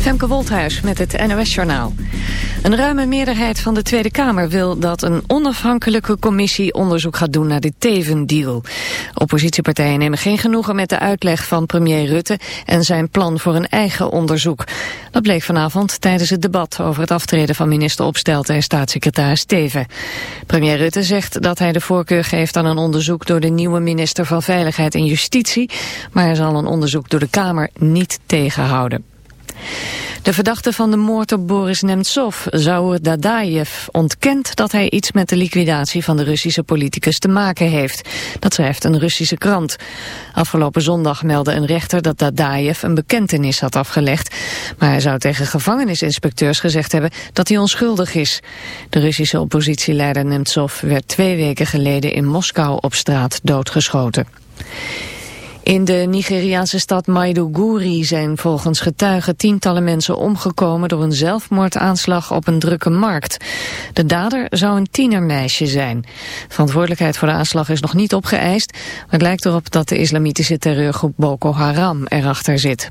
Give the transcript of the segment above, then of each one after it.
Femke Wolthuis met het NOS-journaal. Een ruime meerderheid van de Tweede Kamer wil dat een onafhankelijke commissie onderzoek gaat doen naar de Teven-deal. Oppositiepartijen nemen geen genoegen met de uitleg van premier Rutte en zijn plan voor een eigen onderzoek. Dat bleek vanavond tijdens het debat over het aftreden van minister Opstelten en staatssecretaris Teven. Premier Rutte zegt dat hij de voorkeur geeft aan een onderzoek door de nieuwe minister van Veiligheid en Justitie, maar hij zal een onderzoek door de Kamer niet tegenhouden. De verdachte van de moord op Boris Nemtsov, Zaur Dadaev, ontkent dat hij iets met de liquidatie van de Russische politicus te maken heeft. Dat schrijft een Russische krant. Afgelopen zondag meldde een rechter dat Dadaev een bekentenis had afgelegd. Maar hij zou tegen gevangenisinspecteurs gezegd hebben dat hij onschuldig is. De Russische oppositieleider Nemtsov werd twee weken geleden in Moskou op straat doodgeschoten. In de Nigeriaanse stad Maiduguri zijn volgens getuigen tientallen mensen omgekomen door een zelfmoordaanslag op een drukke markt. De dader zou een tienermeisje zijn. Verantwoordelijkheid voor de aanslag is nog niet opgeëist, maar het lijkt erop dat de islamitische terreurgroep Boko Haram erachter zit.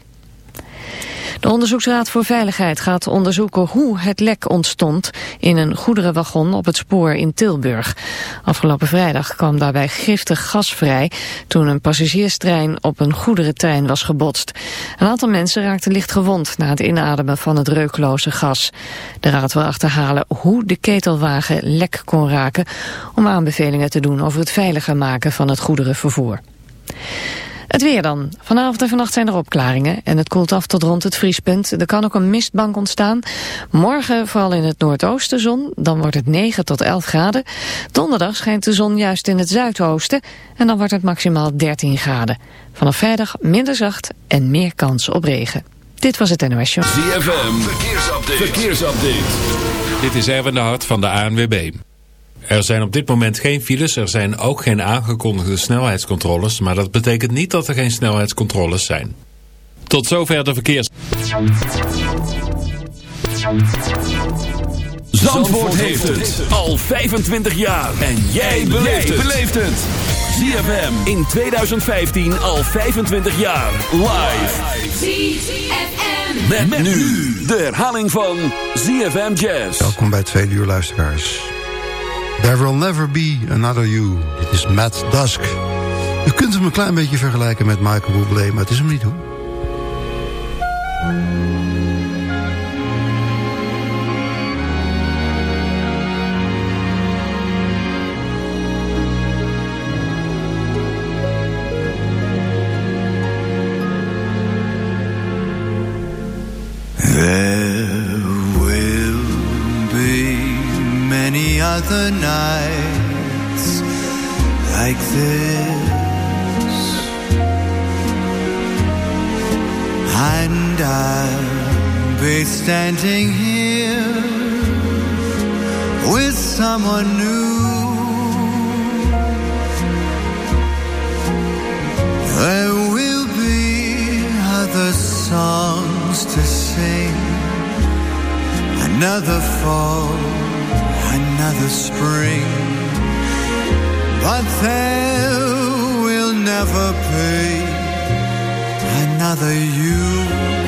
De Onderzoeksraad voor Veiligheid gaat onderzoeken hoe het lek ontstond in een goederenwagon op het spoor in Tilburg. Afgelopen vrijdag kwam daarbij giftig gas vrij toen een passagierstrein op een goederentrein was gebotst. Een aantal mensen raakten licht gewond na het inademen van het reukloze gas. De raad wil achterhalen hoe de ketelwagen lek kon raken om aanbevelingen te doen over het veiliger maken van het goederenvervoer. Het weer dan. Vanavond en vannacht zijn er opklaringen en het koelt af tot rond het vriespunt. Er kan ook een mistbank ontstaan. Morgen vooral in het noordoosten zon, dan wordt het 9 tot 11 graden. Donderdag schijnt de zon juist in het zuidoosten en dan wordt het maximaal 13 graden. Vanaf vrijdag minder zacht en meer kans op regen. Dit was het NOS Show. ZFM, verkeersupdate. verkeersupdate. Dit is Erwin de Hart van de ANWB. Er zijn op dit moment geen files, er zijn ook geen aangekondigde snelheidscontroles, maar dat betekent niet dat er geen snelheidscontroles zijn. Tot zover de verkeers. Zandvoort heeft het al 25 jaar en jij beleeft het. ZFM in 2015 al 25 jaar live. ZFM met, nu de herhaling van ZFM Jazz. Welkom bij Tweede Uur Luisteraars. There Will Never Be Another You. Dit is Matt Dusk. U kunt hem een klein beetje vergelijken met Michael Bublé, maar het is hem niet hoor. Other nights like this. And I'll be standing here with someone new. There will be other songs to sing Another fall another spring. But there will never be another you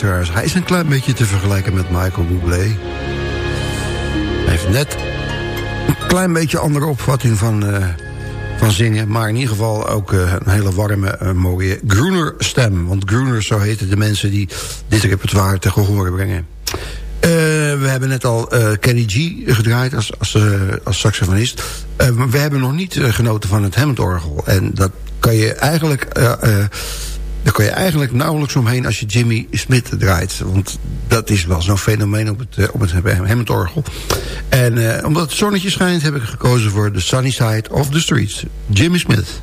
Hij is een klein beetje te vergelijken met Michael Bublé. Hij heeft net een klein beetje andere opvatting van, eh, van zingen. Maar in ieder geval ook eh, een hele warme, eh, mooie Groener stem. Want Groener, zo heten de mensen die dit repertoire te gehoren brengen. We hebben net al Kenny G gedraaid als, als, als saxofonist. We hebben nog niet genoten van het Hammond-orgel. En dat kan je eigenlijk... daar kan je eigenlijk nauwelijks omheen als je Jimmy Smith draait. Want dat is wel zo'n fenomeen op het, eh, op het Hammond-orgel. En eh, omdat het zonnetje schijnt heb ik gekozen voor The Sunny Side of the Streets. Jimmy Smith.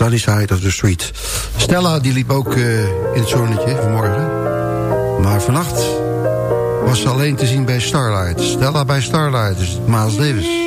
Sunny Side of the Street. Stella die liep ook uh, in het zonnetje vanmorgen. Maar vannacht was ze alleen te zien bij Starlight. Stella bij Starlight, dus Miles Davis.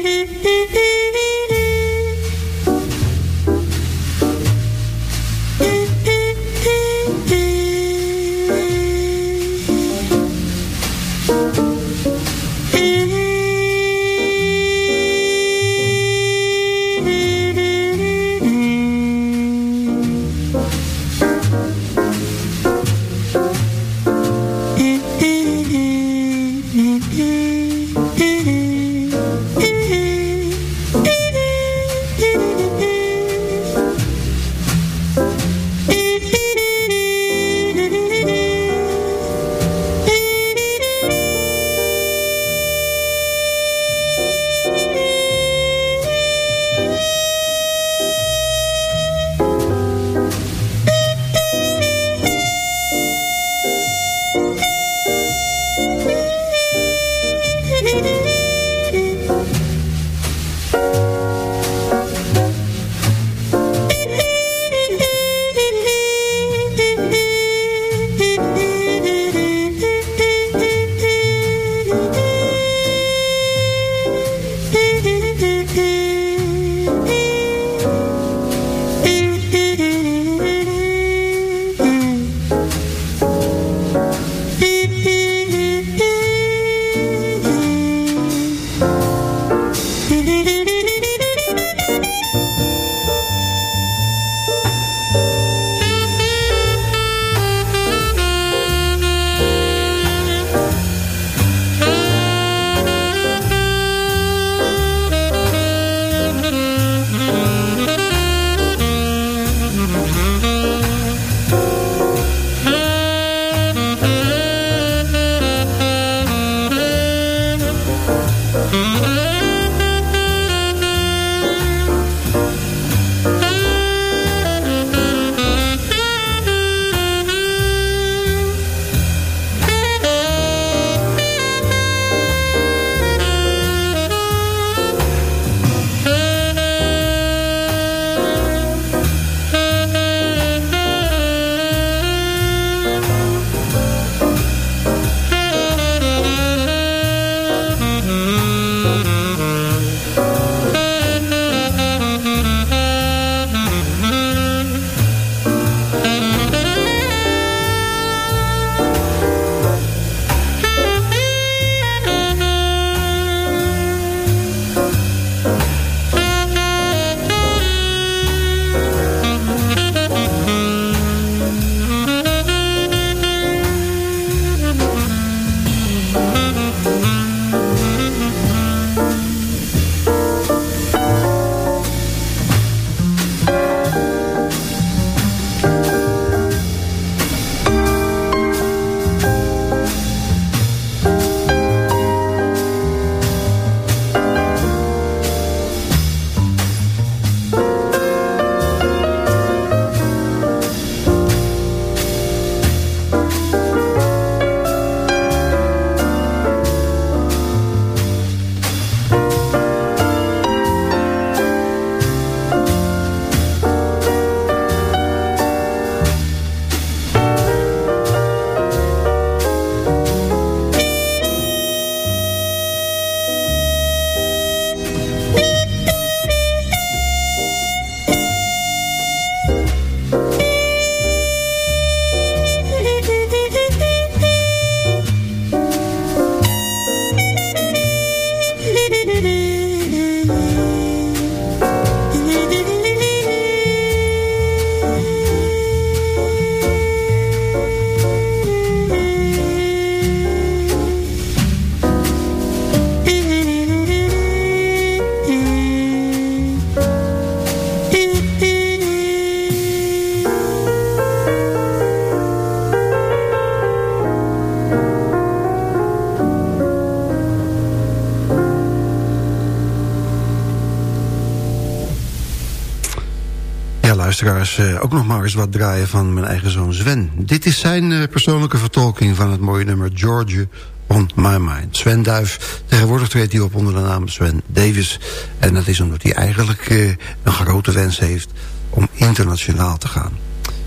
Luisteraars uh, ook nog maar eens wat draaien van mijn eigen zoon Sven. Dit is zijn uh, persoonlijke vertolking van het mooie nummer George on My Mind. Sven Duif, tegenwoordig treedt hij op onder de naam Sven Davis. En dat is omdat hij eigenlijk uh, een grote wens heeft om internationaal te gaan.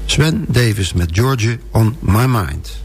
Sven Davis met Georgia on My Mind.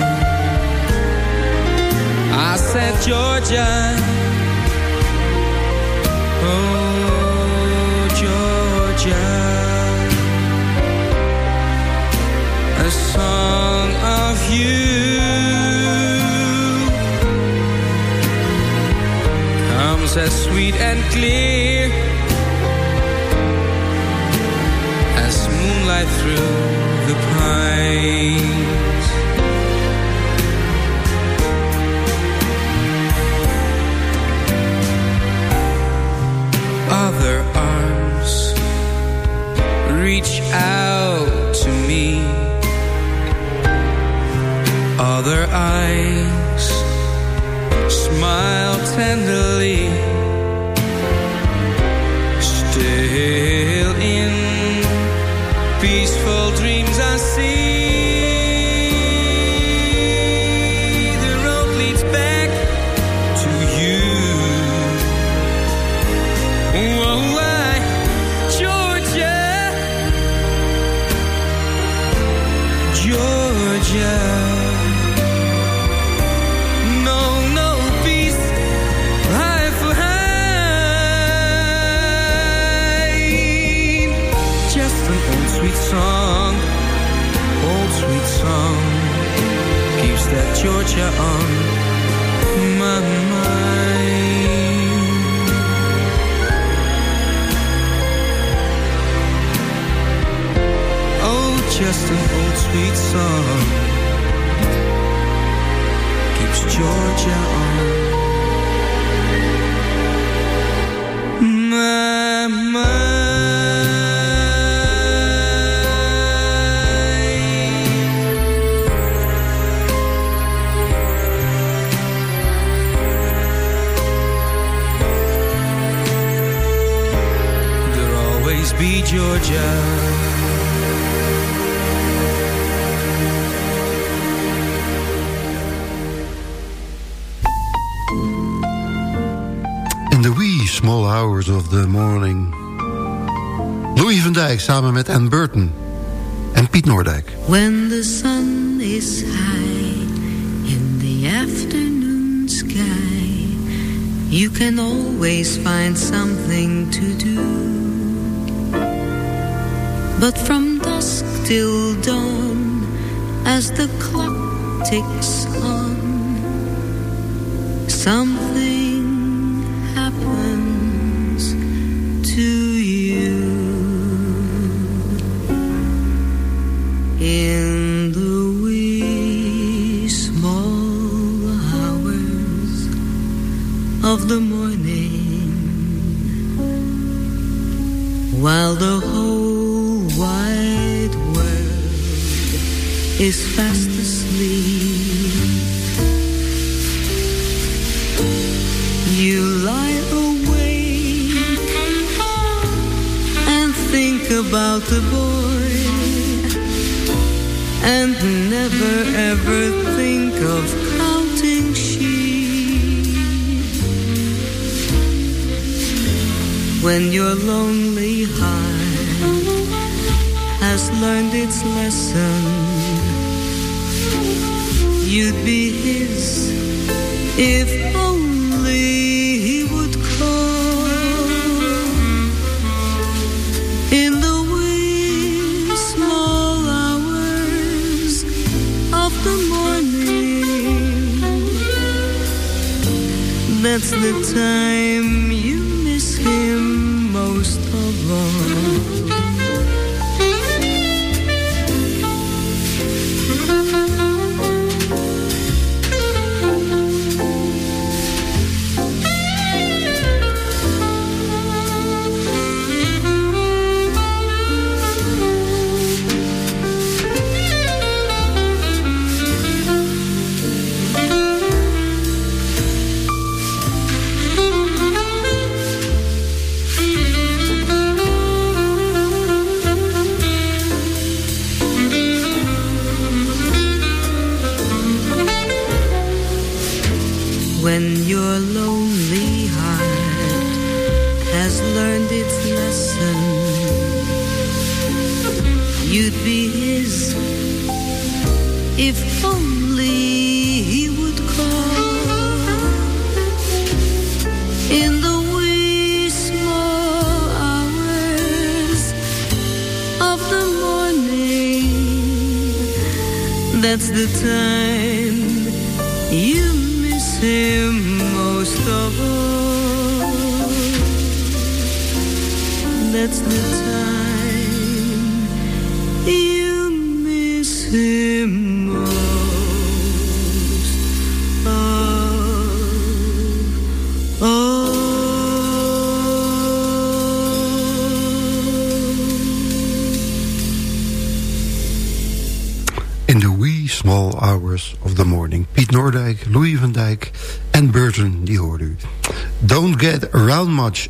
I said Georgia, oh Georgia, a song of you. Comes as sweet and clear as moonlight through the pines. Other arms. Reach out to me. Other eyes smile tenderly Georgia on my mind. Oh, just an old sweet song keeps Georgia on my mind. Georgia. In the wee small hours of the morning. Louis van Dijk samen met Anne Burton en Piet Noordijk. When the sun is high in the afternoon sky, you can always find something to do. Till dawn As the clock ticks on. Something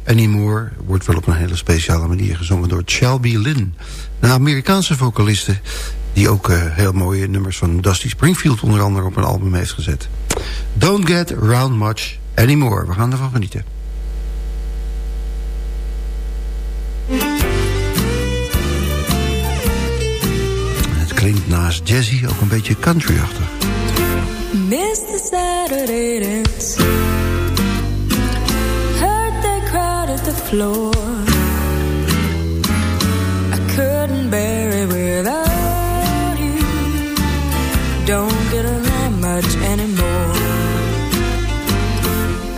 Anymore wordt wel op een hele speciale manier gezongen door Shelby Lynn. Een Amerikaanse vocaliste die ook uh, heel mooie nummers van Dusty Springfield onder andere op een album heeft gezet. Don't Get Around Much Anymore. We gaan ervan genieten. Het klinkt naast jazzy ook een beetje country-achtig. Floor. I couldn't bear it without you. Don't get around much anymore.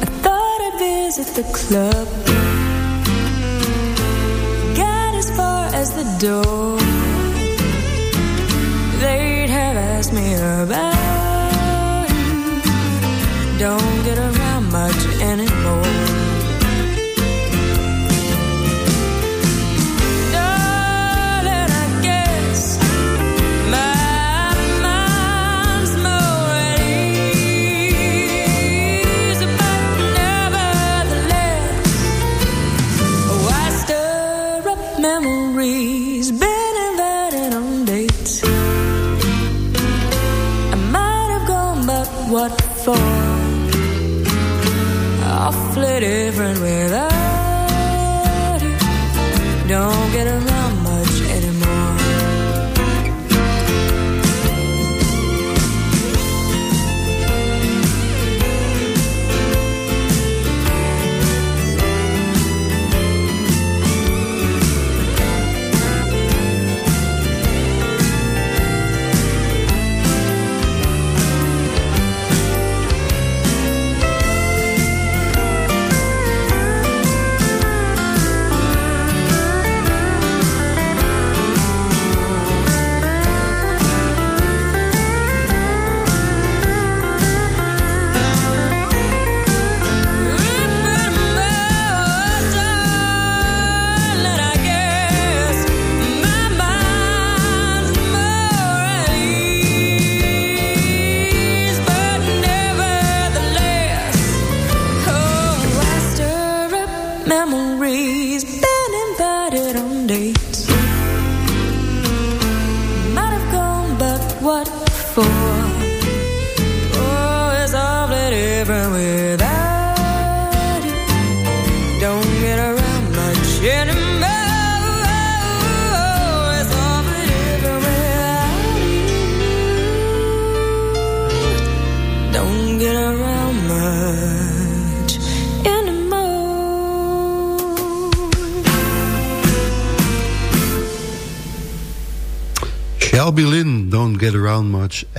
I thought I'd visit the club. Got as far as the door. They'd have asked me about you. Don't get around much anymore.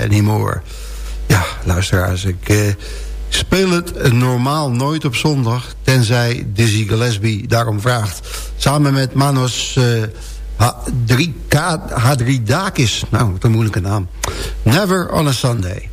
Anymore. Ja, luisteraars, ik, uh, speel het normaal nooit op zondag... tenzij Dizzy Gillespie daarom vraagt. Samen met Manos uh, Hadridakis. Nou, wat een moeilijke naam. Never on a Sunday.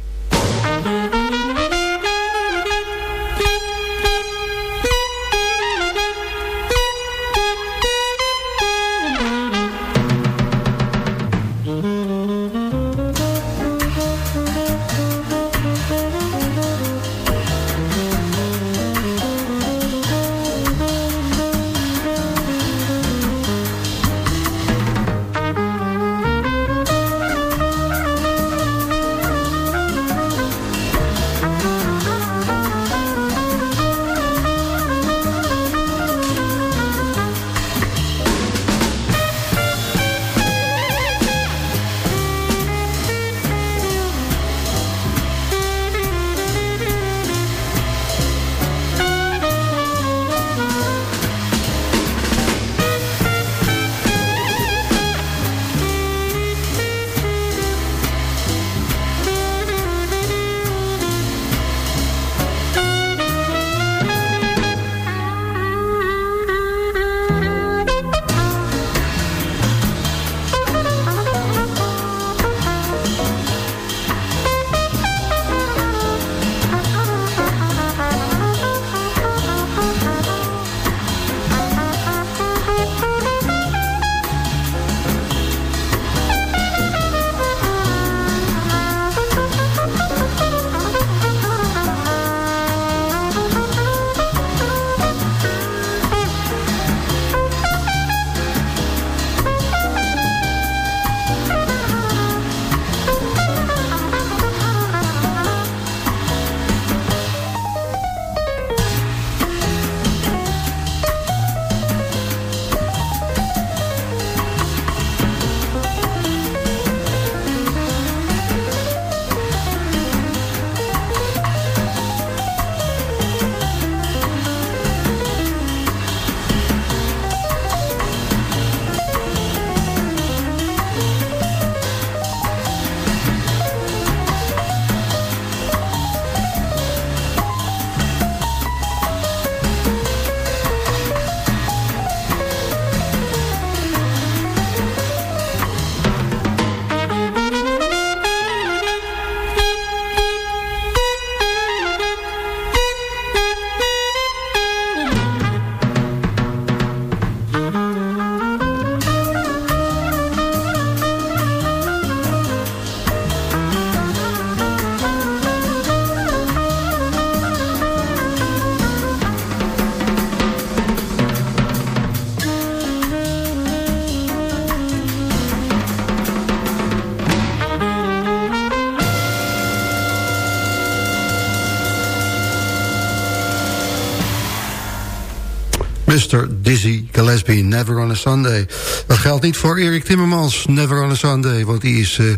Mr. Dizzy Gillespie, Never on a Sunday. Dat geldt niet voor Erik Timmermans, Never on a Sunday... want die is uh,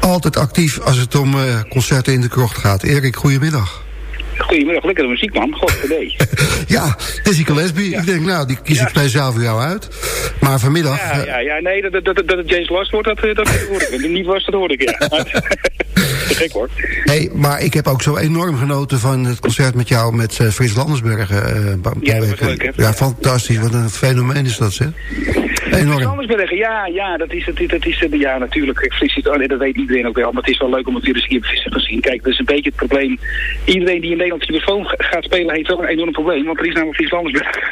altijd actief als het om uh, concerten in de krocht gaat. Erik, goedemiddag. Goedemiddag, lekkere muziek man. God ja, Dizzy Gillespie. Ja. Ik denk, nou, die kies ik speciaal voor jou uit. Maar vanmiddag... Ja, ja, ja nee, dat, dat, dat, het James Last wordt, dat, dat, dat hoorde ik. Niet was, dat hoorde ik, ja. Te gek hoor. Hey, maar ik heb ook zo enorm genoten van het concert met jou met uh, Frits Landersbergen. Uh, ja, dat leuk, hè? Ja, fantastisch. Wat een fenomeen is dat, zeg. Enorm. Ja, ja, dat is, dat, dat is, ja, natuurlijk. Oh, dat weet iedereen ook wel. Maar het is wel leuk om het weer eens hier te zien. Kijk, dat is een beetje het probleem. Iedereen die in Nederland telefoon gaat spelen heeft wel een enorm probleem. Want er is namelijk Frits Landersbergen.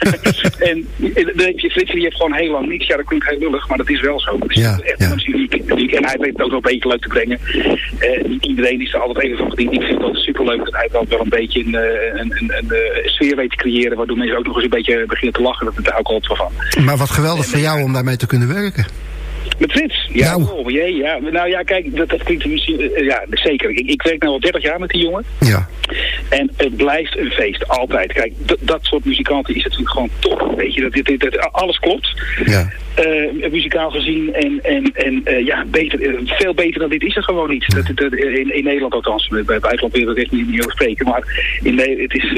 en dan heb je Frits, die heeft gewoon heel lang niks. Ja, dat klinkt heel lullig, maar dat is wel zo. Dat is ja, echt ja. uniek. En hij weet het ook wel een beetje leuk te brengen. Uh, niet iedereen is er altijd even van gediend. Ik vind het superleuk dat hij wel, wel een beetje een, een, een, een, sfeer weet te creëren. Waardoor mensen ook nog eens een beetje beginnen te lachen. Dat het ook altijd wel van. Maar wat geweldig voor jou om daarmee te kunnen werken. Met Frits? Ja, nou. Oh, jee, ja. Nou ja, kijk, dat, dat klinkt misschien... Uh, ja, zeker. Ik, ik werk nu al 30 jaar met die jongen. Ja. En het blijft een feest, altijd. Kijk, dat soort muzikanten is natuurlijk gewoon top. Weet je, dat, dit, dat, alles klopt. Ja. Uh, muzikaal gezien. En, en, en uh, ja, beter, veel beter dan dit is er gewoon niet. Dat, dat, in, in Nederland althans. Bij buitenland wil ik echt niet, niet over spreken. Maar in, het, is,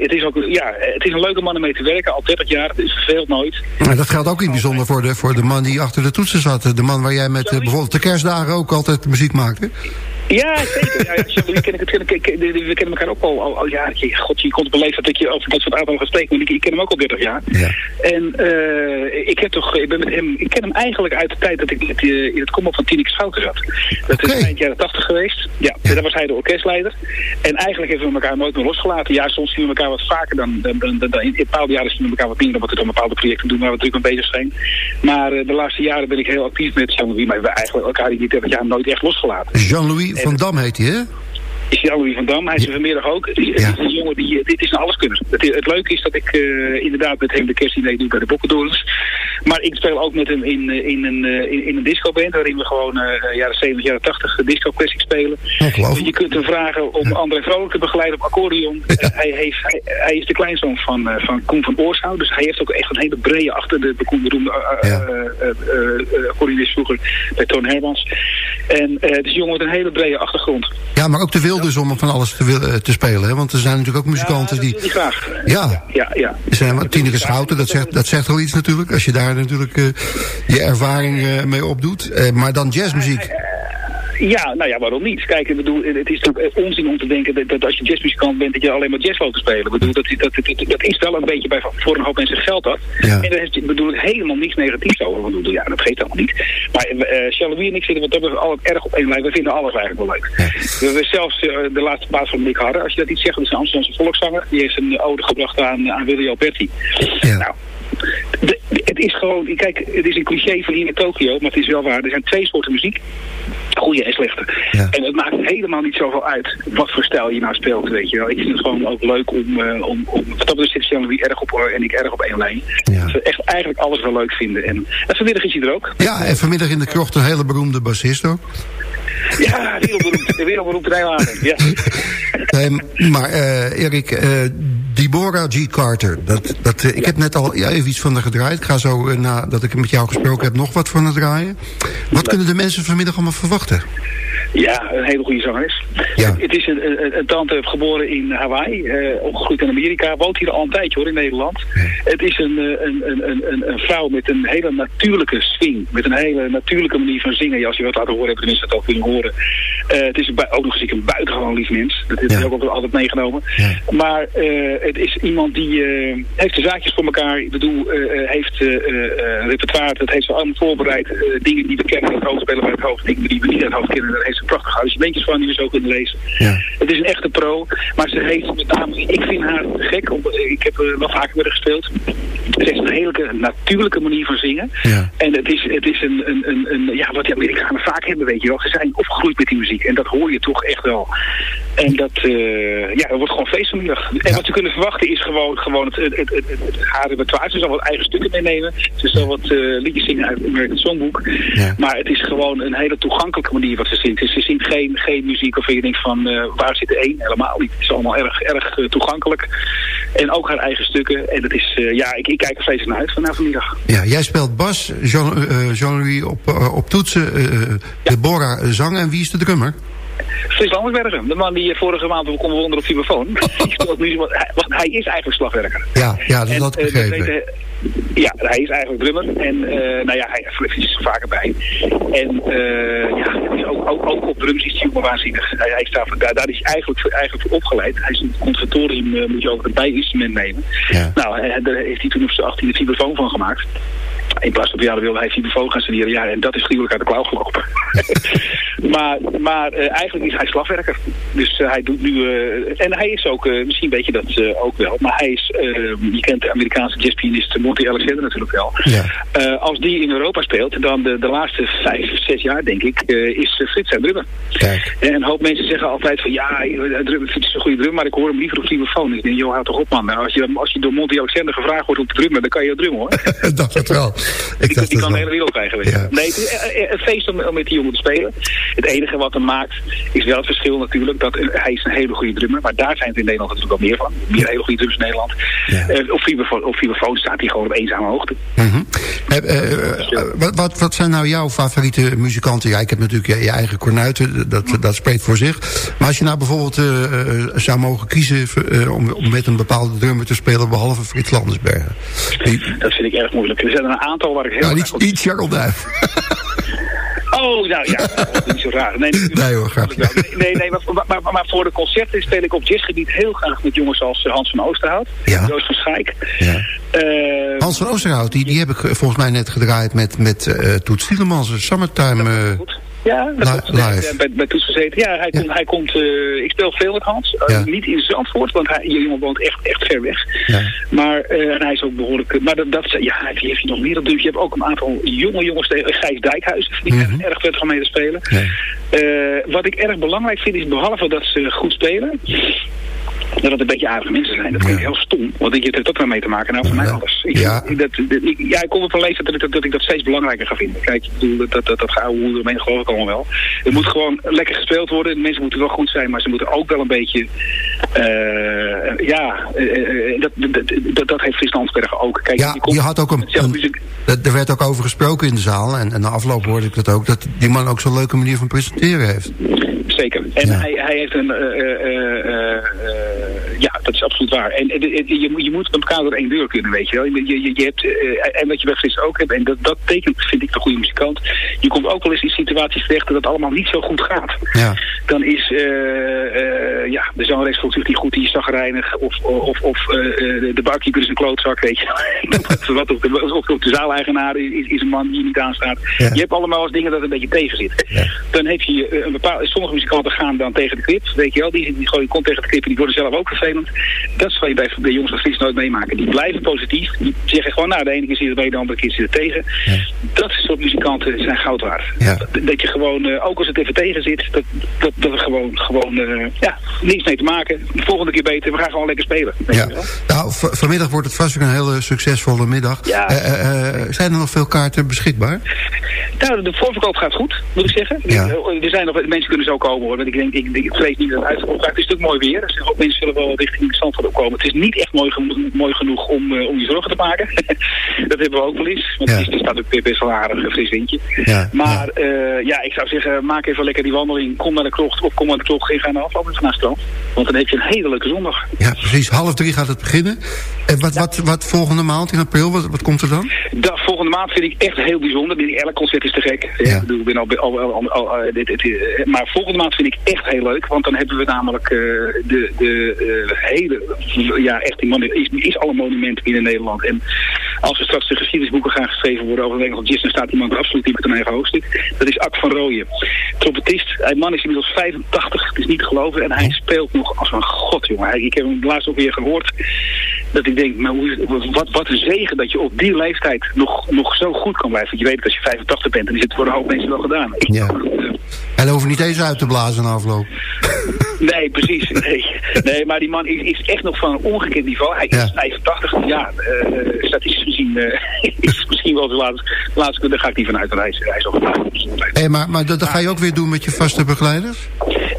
het, is ook, ja, het is een leuke man om mee te werken. Al 30 jaar. Het is verveeld nooit. Maar dat geldt ook in bijzonder voor de, voor de man die achter de toetsen zat. De man waar jij met bijvoorbeeld de kerstdagen ook altijd muziek maakte. Ja, zeker. Ja, ja, ken ik het, ken, ken, we kennen elkaar ook al, al, al ja, god, je kon beleven dat je over dat soort aantallen gaat spreken, maar ik, ik, ken hem ook al 30 jaar. Ja. En uh, ik heb toch, ik ben met hem, ik ken hem eigenlijk uit de tijd dat ik met, uh, in het kom van Tineke Schouten zat. Dat okay. is eind jaren 80 geweest. Ja, ja, daar was hij de orkestleider. En eigenlijk hebben we elkaar nooit meer losgelaten. Ja, soms zien we elkaar wat vaker dan, dan, dan, dan, dan in bepaalde jaren zien we elkaar wat minder, omdat we dan bepaalde projecten doen waar we druk mee bezig zijn. Maar uh, de laatste jaren ben ik heel actief met Jean-Louis, maar we hebben eigenlijk elkaar die 30 jaar nooit echt losgelaten. Jean-Louis van Dam heet hij, hè? Is Jan-Louis van Dam. Hij is er vanmiddag ook. Is, ja. is een jongen die... Dit is een alleskunner. Het, het leuke is dat ik uh, inderdaad met hem de kerstdiner doe bij de Bokkendorens. Maar ik speel ook met hem in, in, een, in, in een discoband. Waarin we gewoon uh, jaren 70, jaren 80 disco classic spelen. Dus je kunt hem vragen om ja. André Vrolijk te begeleiden op accordeon. Ja. Uh, hij, heeft, hij, hij, is de kleinzoon van, van Koen van Oorshout. Dus hij heeft ook echt een hele brede achter de, de beroemde accordeonist vroeger bij Toon Hermans. En het is een jongen met een hele brede achtergrond. Ja, maar ook te dus om van alles te, wil, te spelen. Hè? Want er zijn natuurlijk ook muzikanten ja, die... graag. Ja, ja, ja. Er zijn Tineke Schouten, dat zegt, dat zegt wel iets natuurlijk. Als je daar natuurlijk uh, je ervaring uh, mee opdoet. Uh, maar dan jazzmuziek. Ja, nou ja, waarom niet? Kijk, ik bedoel, het is natuurlijk onzin om te denken dat, dat als je jazzmuzikant bent, dat je alleen maar jazz wilt spelen. Ik bedoel, dat, dat, dat, dat, is wel een beetje bij, voor een hoop mensen geld dat. Ja. En daar bedoel ik helemaal niks negatiefs over. Ik bedoel, ja, dat geeft allemaal niet. Maar uh, en ik zitten wat dat betreft altijd erg op één lijn. We vinden alles eigenlijk wel leuk. Ja. We hebben zelfs uh, de laatste plaats van Nick Harder, als je dat iets zegt, dat is een Amsterdamse volkszanger. Die heeft een ode gebracht aan, aan Willy Alberti. Ja. Nou, de, het is gewoon, kijk, het is een cliché van hier in Tokio, maar het is wel waar. Er zijn twee soorten muziek goede en slechte. Ja. En het maakt helemaal niet zoveel uit wat voor stijl je nou speelt, weet je wel. Ik vind het gewoon ook leuk om, uh, om, om wat dat betreft zit erg op en ik erg op één lijn. Ja. Dat we echt eigenlijk alles wel leuk vinden. En, en vanmiddag is hij er ook. Ja, en vanmiddag in de krocht een hele beroemde bassist ook. Ja, wereldberoemd, wereldberoemd rijwagen, ja. Nee, maar uh, Erik, uh, Deborah G. Carter, dat, dat, uh, ik heb net al ja, even iets van haar gedraaid. Ik ga zo, nadat ik met jou gesproken heb, nog wat van haar draaien. Wat kunnen de mensen vanmiddag allemaal verwachten? Ja, een hele goede zangeres. Ja. Het is een, een, een tante geboren in Hawaii, uh, opgegroeid in Amerika, woont hier al een tijdje hoor in Nederland. Ja. Het is een, een, een, een, een vrouw met een hele natuurlijke swing, met een hele natuurlijke manier van zingen. Ja, als je wat laten horen hebt, dan is dat ook kunnen horen. Uh, het is ook nog eens een buitengewoon lief mens. Dat heb ik Ja. ook altijd meegenomen. Maar uh, het is iemand die uh, heeft de zaakjes voor elkaar. Ik bedoel, uh, heeft repertoire, dat heeft ze allemaal voorbereid. dingen die we kennen het hoofd spelen bij het hoofd. Dingen die we niet uit het hoofd kennen, daar heeft ze prachtige arrangementjes van die we zo kunnen lezen. Ja. Het is een echte pro, maar ze heeft met name, ik vind haar gek, om, ik heb er wel vaker met haar gespeeld. Ze heeft een hele natuurlijke manier van zingen. Ja. En het is, het is een, een, een, een, ja, wat die Amerikanen vaak hebben, weet je wel. Ze zijn opgegroeid met die muziek en dat hoor je toch echt wel. En dat, uh, ja, dat wordt gewoon feest vanmiddag. En Ja. wat ze kunnen verwachten is gewoon, gewoon het, het, het, het, haar repertoire. Ze zal wat eigen stukken meenemen. Ze zal wat uh, liedjes zingen uit het American Songbook. Ja. Maar het is gewoon een hele toegankelijke manier wat ze zingt. Dus ze zingt geen, geen muziek of je denkt van uh, waar zit de een? Helemaal niet. Het is allemaal erg, erg toegankelijk. En ook haar eigen stukken. En dat is, ja, ik, ik kijk er vreselijk naar uit vanavond vanmiddag. Ja, jij speelt bas, Jean- eh, Jean-Louis op, eh, op toetsen, eh, Deborah eh, zang en wie is de drummer? Frits Landersbergen, de man die eh, vorige maand kon bewonderen op nu, want hij, is eigenlijk slagwerker. Ja, ja dat had ik begrepen. ja, hij is eigenlijk drummer. En eh, nou ja, hij is er vaker bij. En eh, ja, is ook, ook, ook op drums is hij waanzinnig. Hij, hij staat, daar, daar is hij eigenlijk, voor- eigenlijk voor opgeleid. Hij is in het conservatorium, eh, moet je ook een bijinstrument nemen. Ja. Nou, daar heeft hij toen op zijn 18 vibrafoon van gemaakt. In plaats van piano wilde hij vibrafoon gaan studeren. Ja, en dat is gruwelijk uit de klauw gelopen. maar maar eh, eigenlijk is hij slagwerker. Dus eh, hij doet nu... eh, en hij is ook, misschien weet je dat ook wel, maar hij is... eh, je kent de Amerikaanse jazzpianist Monty Alexander natuurlijk wel. Ja. Als die in Europa speelt, dan de, de laatste vijf, zes jaar denk ik, is Frits zijn drummer. Kijk. En een hoop mensen zeggen altijd van ja, eh, drum, Frits is een goede drum, maar ik hoor hem liever op telefoon. Ik denk, joh, houd toch op man. Nou, als, je, als je door Monty Alexander gevraagd wordt om te drummen, dan kan je drummen hoor. het wel. Ik Die, kan de hele wereld krijgen. Weet je. Ja. Nee, het is eh, eh, een feest om, om met die jongen te spelen. Het enige wat hem maakt is wel het verschil natuurlijk. Dat eh, hij is een hele goede drummer. Maar daar zijn het in Nederland natuurlijk wel meer van. Meer hele goede drummers in Nederland. Ja. Eh, op, op vibrafoon staat hij gewoon op eenzame hoogte. Mhm. Eh, wat, wat, wat zijn nou jouw favoriete muzikanten? Ja, ik heb natuurlijk je, je eigen kornuiten, dat, dat spreekt voor zich. Maar als je nou bijvoorbeeld zou mogen kiezen om, om met een bepaalde drummer te spelen, behalve Frits Landersbergen. Die- Dat vind ik erg moeilijk. Er zijn een aantal waar ik heel nou, niet, niet Charles Duif. Oh, nou ja, dat is niet zo raar. Nee, nee hoor, grapje. Nee, nee, maar, maar, maar, voor de concerten speel ik op jazzgebied heel graag met jongens als Hans van Oosterhout. Ja. Joost van Schaik. Ja. Uh, Hans van Oosterhout, die, die heb ik volgens mij net gedraaid met, met uh, Toet Stielemans, Summertime... Uh, ja, dat Li live. bij, bij Toets gezeten. Ja, hij, ja. Komt, hij komt, uh, ik speel veel met Hans. Uh, Ja. Niet in Zandvoort, want hij, je jongen woont echt, echt ver weg. Ja. Maar uh, en hij is ook behoorlijk... Maar dat, dat, ja, hij heeft nog meer. Dus je hebt ook een aantal jonge jongens tegen Gijs Dijkhuizen. Die echt erg prettig om mee te spelen. Ja. Uh, wat ik erg belangrijk vind is, behalve dat ze goed spelen... Dat het een beetje aardige mensen zijn. Dat vind ik heel stom. Want je hebt ook wel mee te maken. Nou, voor mij Ja. alles. Ik, Ja. ik, dat, dat- ik, ja, ik kom op een leeftijd dat, ik dat, dat ik dat steeds belangrijker ga vinden. Kijk, ik bedoel, dat, dat, dat, dat hoer eromheen geloof ik allemaal wel. Het moet gewoon lekker gespeeld worden. De mensen moeten wel goed zijn, maar ze moeten ook wel een beetje... eh, ja, eh, eh, dat, dat, dat, dat heeft Fries Landsberg ook. Kijk, Ja, je komt je had ook een, er werd ook over gesproken in de zaal. En, en na afloop hoorde ik dat ook. Dat die man ook zo'n leuke manier van presenteren heeft. Zeker. En Ja. hij, hij heeft een... eh, eh, eh, ja, dat is absoluut waar. En, je, moet- je moet met elkaar door één deur kunnen, weet je wel. Je, je, je hebt, en wat je bij Fris ook hebt, en dat, dat tekent, vind ik, de goede muzikant. Je komt ook wel eens in situaties terecht dat het allemaal niet zo goed gaat. Ja. Dan is, ja, de zangeres voelt zich niet goed, die is zagrijnig. Of, of, of de barkeeper is een klootzak, weet je. Wat of, de, of, of de zaaleigenaar is, is een man die je niet aanstaat. Ja. Je hebt allemaal eens dingen dat een beetje tegen zit. Ja. Dan heb je een bepaalde, sommige muzikanten gaan dan tegen de clip, weet je wel. Die, die gooien kont tegen de clip en die worden zelf ook vervelend. Dat zal je bij de jongens van Fries nooit meemaken. Die blijven positief. Die zeggen gewoon, nou, de ene keer het mee, de andere keer je het tegen. Ja. Dat soort muzikanten zijn goud waard. Ja. Dat, dat je gewoon, eh, ook als het even tegen zit, dat, dat, dat we gewoon, gewoon eh, ja, niks mee te maken. De volgende keer beter, we gaan gewoon lekker spelen. Ja. Nou, vanmiddag wordt het vast weer een hele succesvolle middag. Ja. Eh, zijn er nog veel kaarten beschikbaar? Nou, de voorverkoop gaat goed, moet ik zeggen. Ja. Er zijn nog, mensen kunnen zo komen hoor. Want ik denk, ik, ik vrees niet dat het uitverkocht raakt. Het is natuurlijk mooi weer. Dus ook mensen zullen wel richting Zandvoort opkomen. Het is niet echt mooi, genoeg- mooi genoeg om, eh, om je zorgen te maken. dat hebben we ook wel eens. Want Ja. er staat ook best wel aardig een fris windje. Ja, Maar ja. ja, ik zou zeggen, maak even lekker die wandeling. Kom naar de krocht of kom naar de krocht en ga naar afloop naar strand. Want dan heb je een hele leuke zondag. Ja, precies. Half drie gaat het beginnen. En wat, wat, wat volgende maand in april, wat, wat komt er dan? Dat volgende maand vind ik echt heel bijzonder. Elk concert is te gek. Ja. Ik bedoel, ik ben al, al, al, al- al- dit, dit, eh, maar volgende maand vind ik echt heel leuk. Want dan hebben we namelijk eh, de, de eh, hele... Ja, echt, die man is, is alle monumenten binnen Nederland. En als er straks de geschiedenisboeken gaan geschreven worden over de Nederlandse jazz... dan staat die man er absoluut niet met een eigen hoofdstuk. Dat is Ak van Rooyen. Trompetist. Hij man is inmiddels 85. Het is niet te geloven. En hij speelt nog als een god, jongen. Hij, ik heb hem laatst ook weer gehoord. Dat ik denk, maar hoe, wat, wat een zegen dat je op die leeftijd nog, nog zo goed kan blijven. Want je weet dat als je 85 bent, dan is het voor een hoop mensen wel gedaan. Ja. En hoeven niet eens uit te blazen na afloop. Nee, precies. Nee. nee, maar die man is, is echt nog van een ongekend niveau. Hij Ja. is 85. Ja, eh, statistisch gezien eh, is misschien wel de laatste, laatste. Daar ga ik niet vanuit, hij is, hij is al maar, maar dat, dat ga je ook weer doen met je vaste begeleiders?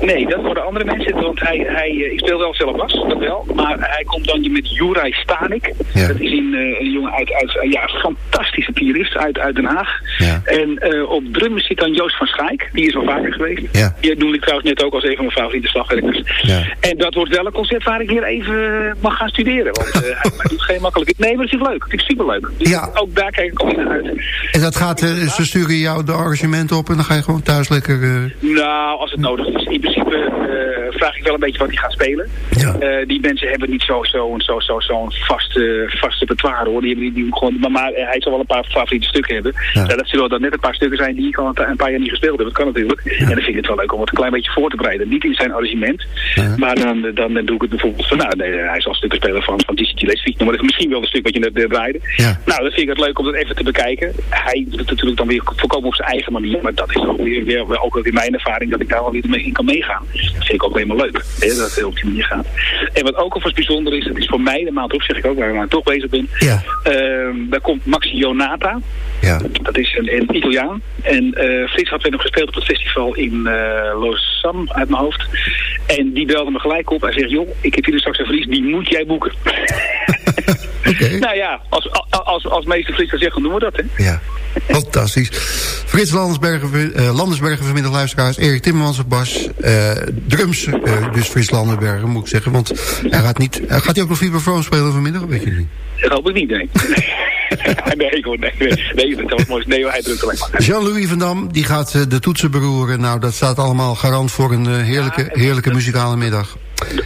Nee, dat worden andere mensen. Want hij, hij, eh, ik speel wel zelf bas, dat wel. Maar hij komt dan met Juraj Stanik. Ja. Dat is een, een jongen uit, uit ja, fantastische pianist uit, uit Den Haag. Ja. En op drummen zit dan Joost van Schaik. Die is al vaker geweest. Ja. Die noemde ik trouwens net ook als een van mijn favoriete slagwerkers. Ja. En dat wordt wel een concert waar ik weer even mag gaan studeren. Want eh, hij, hij doet geen makkelijke... Nee, maar dat is leuk. Dat is superleuk. Dus Ja. ook daar kijk ik al naar uit. En dat gaat, eh, ze sturen jou de arrangementen op en dan ga je gewoon thuis lekker... eh, Nou, als het nodig is. In principe eh, vraag ik wel een beetje wat hij gaat spelen. Ja. Eh, die mensen hebben niet zo'n zo, zo, zo, zo'n vaste, vaste repertoire hoor. Die hebben die, die gewoon, maar, maar hij zal wel een paar favoriete stukken hebben. Ja. Dat zullen dan net een paar stukken zijn die ik al een, een paar jaar niet gespeeld heb. Dat kan natuurlijk. En dan vind ik het wel leuk om het een klein beetje voor te bereiden. Niet in zijn arrangement. Ja. Maar dan, dan, dan doe ik het bijvoorbeeld van, nou nee, hij zal stukken spelen van, van Dizzy Gillespie. Dan het misschien wel een stuk wat je net eh, draaide. Ja. Nou, dat vind ik het leuk om dat even te bekijken. Hij doet het natuurlijk dan weer voorkomen op zijn eigen manier. Maar dat is ook weer, weer, ook weer mijn ervaring dat ik daar wel weer mee in kan meegaan. Dat vind ik ook helemaal leuk. Hè, dat het op die manier gaat. En wat ook alvast bijzonder is, dat is voor mij de maand op, zeg ik ook, waar ik maar toch bezig ben. Ja. Ehm, daar komt Maxi Jonata. Ja. Dat is een, een Italiaan. En eh Frits had weer nog gespeeld op het festival in eh Lausanne uit mijn hoofd. En die belde me gelijk op. Hij zegt, joh, ik heb hier straks een Fries, die moet jij boeken. Oké. Nou ja, als, als, als meester Fries kan zeggen, doen we dat, hè. Ja, fantastisch. Frits Landersbergen, uh, Landersbergen vanmiddag luisteraars. Erik Timmermans op bas. Uh, drums, uh, dus Frits Landersbergen moet ik zeggen. Want hij gaat niet... gaat hij ook nog vibrafoon spelen vanmiddag? Weet je niet? Dat hoop ik niet, nee. nee, hoor, nee, nee, nee, dat was mooi. Nee, hij drukt alleen maar. Jean-Louis van Dam, die gaat de toetsen beroeren. Nou, dat staat allemaal garant voor een heerlijke, heerlijke muzikale middag.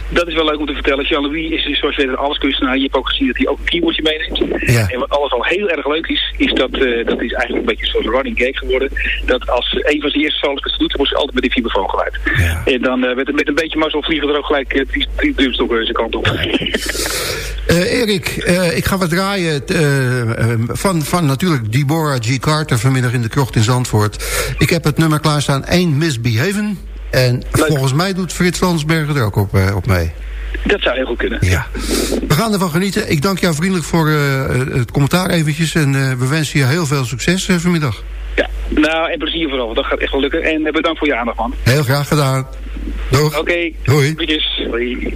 Dat is wel leuk om te vertellen. Jean-Louis is dus zoals je weet alles kunstenaar. Je hebt ook gezien dat hij ook een keyboardje meeneemt. Ja. En wat alles al heel erg leuk is, is dat, uh, dat is eigenlijk een beetje zo'n running gag geworden. Dat als een van zijn eerste solos doet, dan moest hij altijd met die vibrafoon geluid. Ja. En dan uh, met, met, een beetje mazzel vliegen er ook gelijk uh, drie, drie drumstokken zijn kant op. Erik, ik ga wat draaien van, van natuurlijk Deborah G. Carter vanmiddag in de krocht in Zandvoort. Ik heb het nummer klaarstaan, 1 Misbehaven. En volgens mij doet Frits Landsberger er ook op, uh, op mee. Dat zou heel goed kunnen. Ja. We gaan ervan genieten. Ik dank jou vriendelijk voor uh, het commentaar eventjes. En uh, we wensen je heel veel succes vanmiddag. Ja, nou en plezier vooral. Dat gaat echt wel lukken. En bedankt voor je aandacht, man. Heel graag gedaan. Doeg. Oké. Okay. Doei. Doei.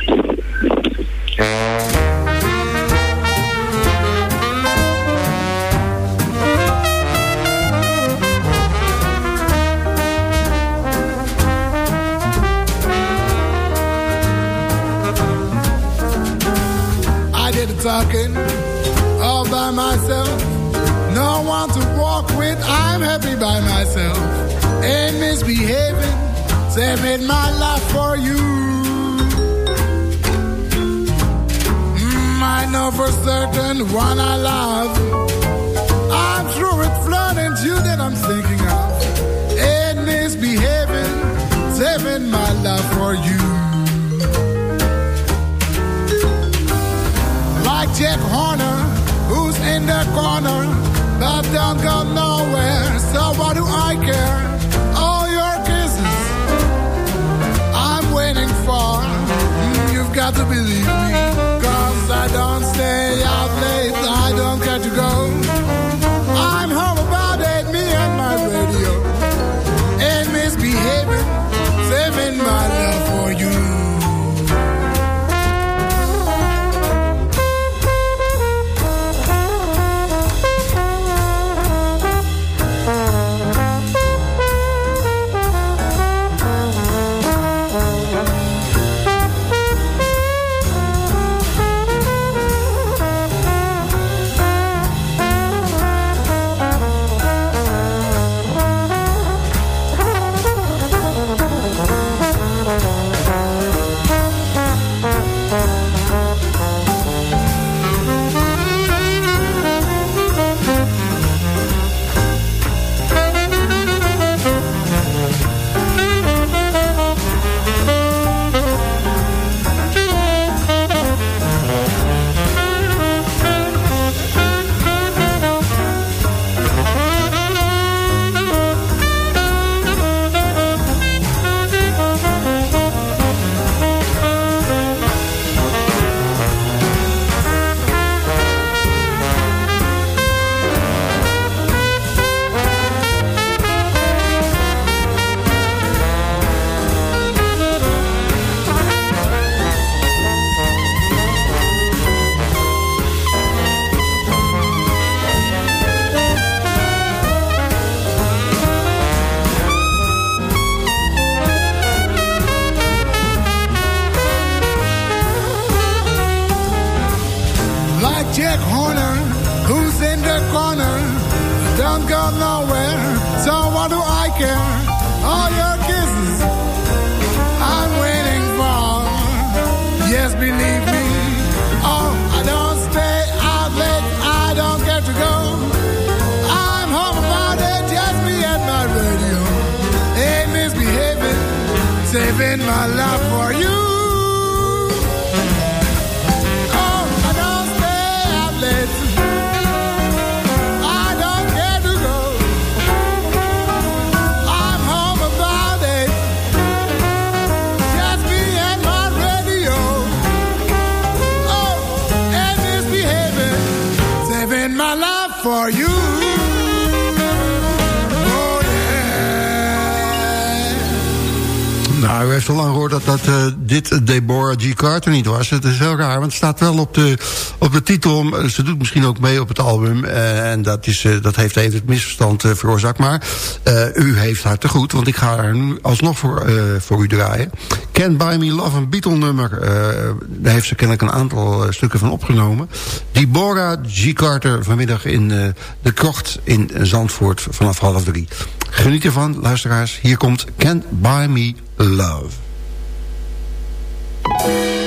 All by myself. No one to walk with, I'm happy by myself. Ain't misbehaving, saving my life for you. Mm, I know for certain one I love. I'm through with flooding you that I'm thinking of. Ain't misbehaving, saving my life for you. Jack Horner, who's in the corner, but don't go nowhere. So what do I care? All your kisses, I'm waiting for. You've got to believe me, cause I don't Carter niet was. Het is heel raar, want het staat wel op de, op de titel. Ze doet misschien ook mee op het album. Uh, en dat, is, uh, dat heeft even het misverstand veroorzaakt. Maar u heeft haar te goed, want ik ga haar nu alsnog voor, voor u draaien. Can't Buy Me Love, een Beatle-nummer. daar heeft ze kennelijk een aantal stukken van opgenomen. Deborah G. Carter vanmiddag in de krocht in Zandvoort vanaf half drie. Geniet ervan, luisteraars. Hier komt Can't Buy Me Love. Bye.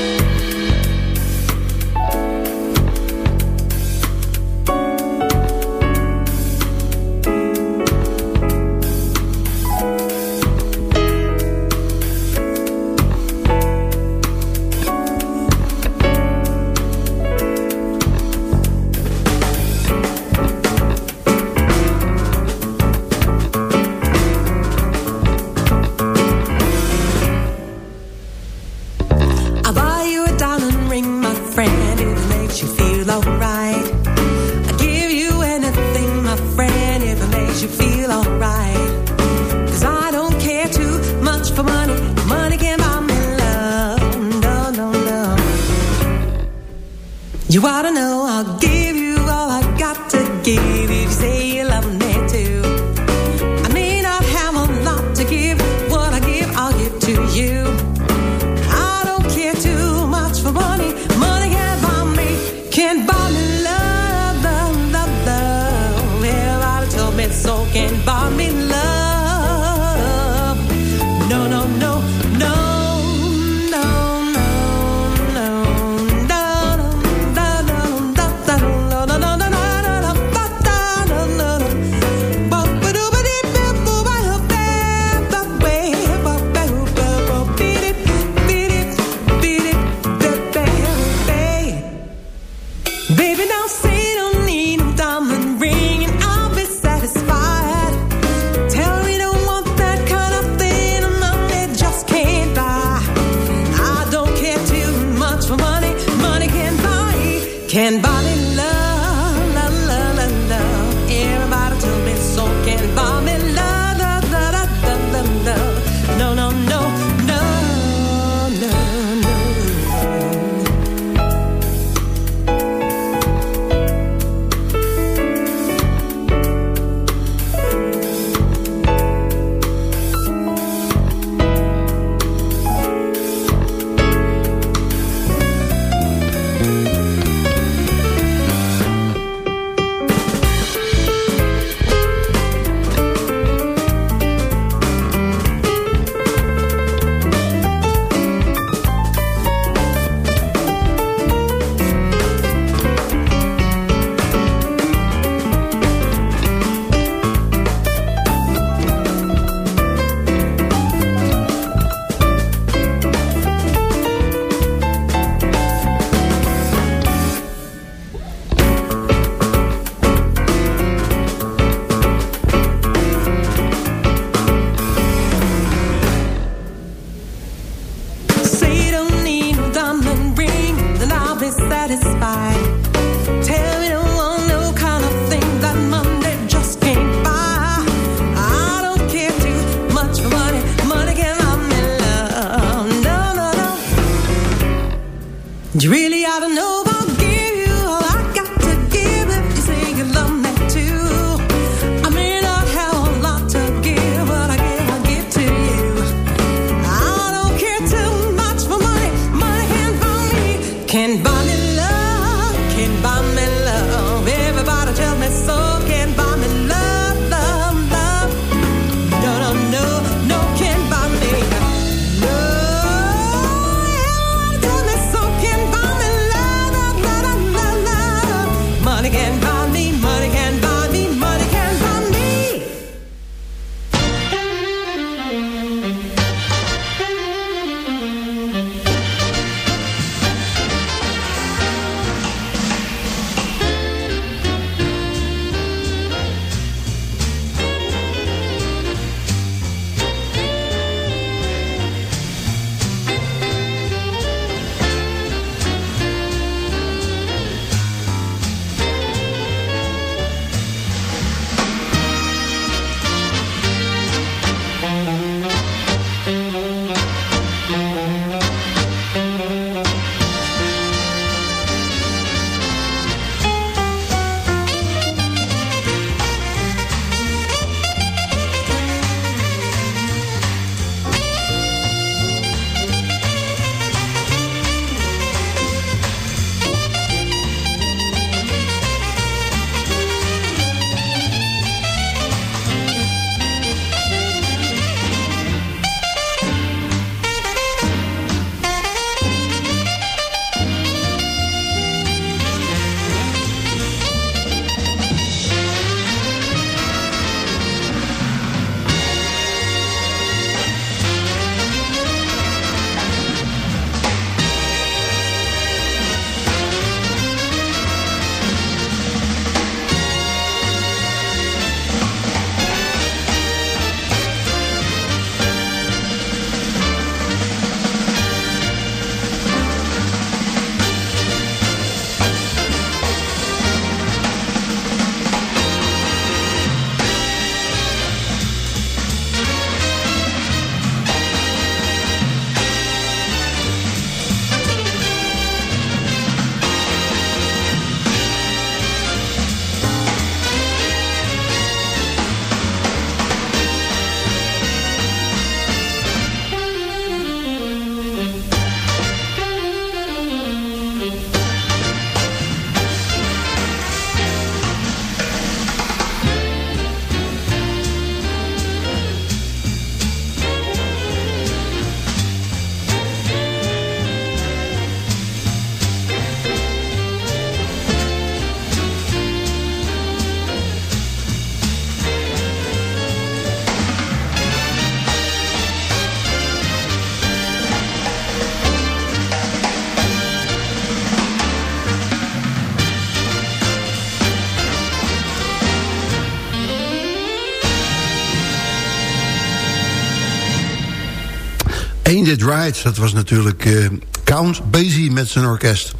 It Right, dat was natuurlijk uh, Count Basie met zijn orkest.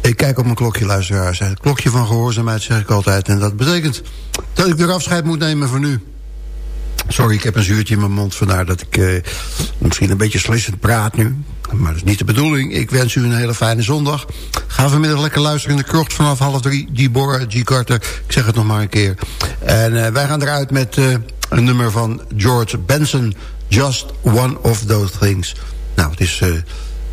Ik kijk op mijn klokje, luisteraars. Het klokje van gehoorzaamheid zeg ik altijd. En dat betekent dat ik er afscheid moet nemen voor nu. Sorry, ik heb een zuurtje in mijn mond. Vandaar dat ik uh, misschien een beetje slissend praat nu. Maar dat is niet de bedoeling. Ik wens u een hele fijne zondag. Ga vanmiddag lekker luisteren in de krocht vanaf half drie. Deborah G. Carter. Ik zeg het nog maar een keer. En uh, wij gaan eruit met een nummer van George Benson. Just one of those things. Nou, het is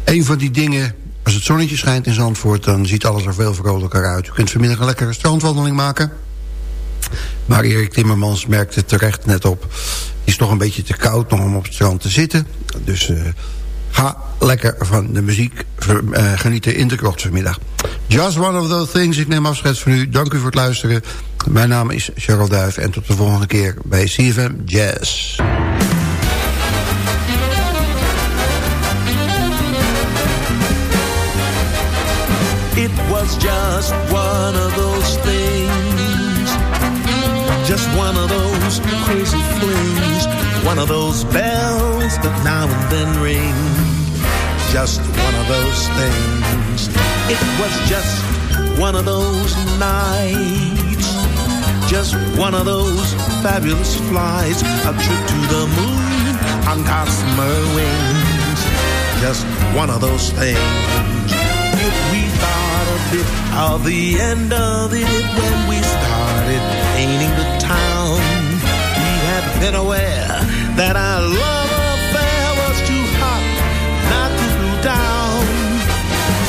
een van die dingen... Als het zonnetje schijnt in Zandvoort... dan ziet alles er veel vrolijker uit. U kunt vanmiddag een lekkere strandwandeling maken... Maar Erik Timmermans merkte terecht net op... het is toch een beetje te koud om op het strand te zitten. Dus uh, ga lekker van de muziek uh, genieten in de krocht vanmiddag. Just one of those things. Ik neem afscheid van u. Dank u voor het luisteren. Mijn naam is Cheryl Duif. En tot de volgende keer bij CFM Jazz. It was just one of those things Just one of those crazy flings, one of those bells that now and then ring. Just one of those things. It was just one of those nights. Just one of those fabulous flights. A trip to the moon on gossamer wings. Just one of those things. If we thought a bit of the end of it when we started painting the town. We had been aware that our love affair was too hot not to cool down.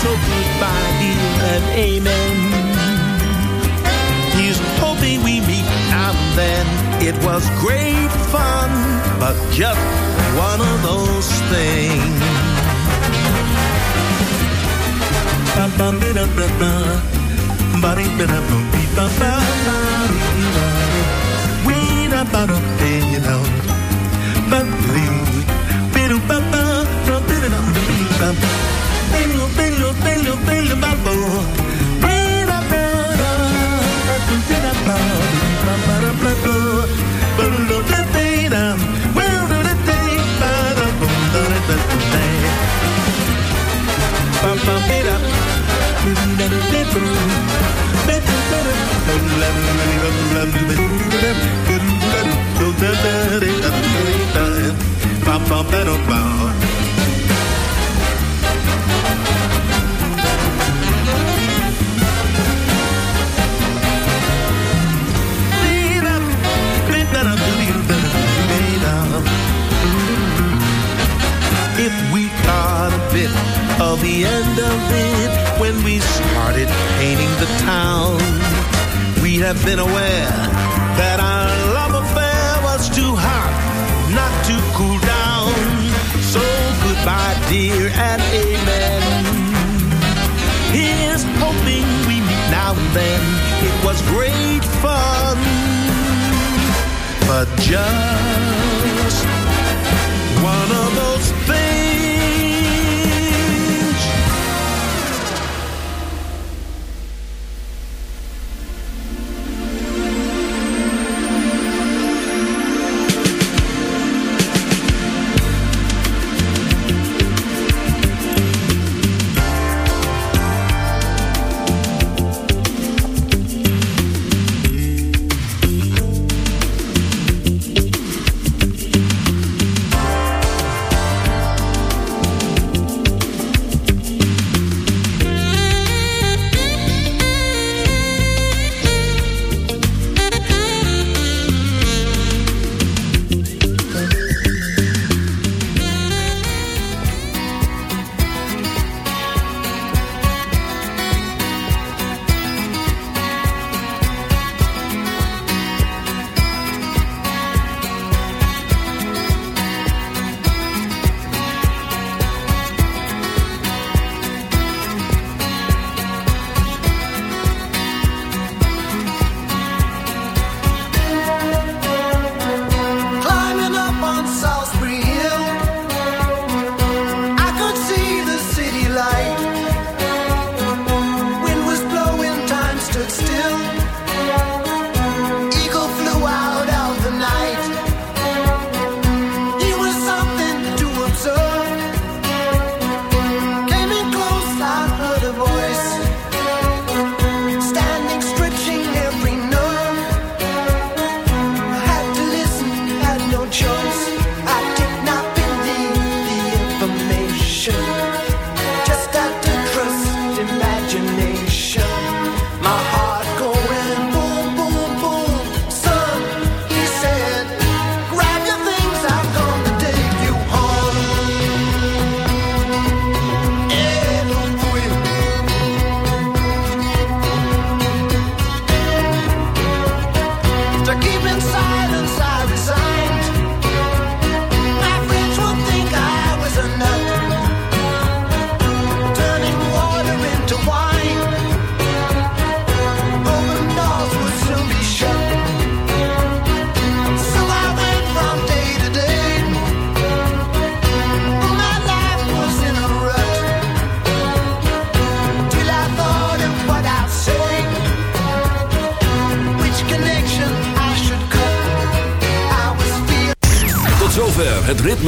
So goodbye, dear, and amen. then it was great fun, but just one of those things. Bum, bum, bum, bum. Been aware that our love affair was too hot not to cool down. So goodbye, dear, and amen. Here's hoping we meet now and then. It was great fun, but just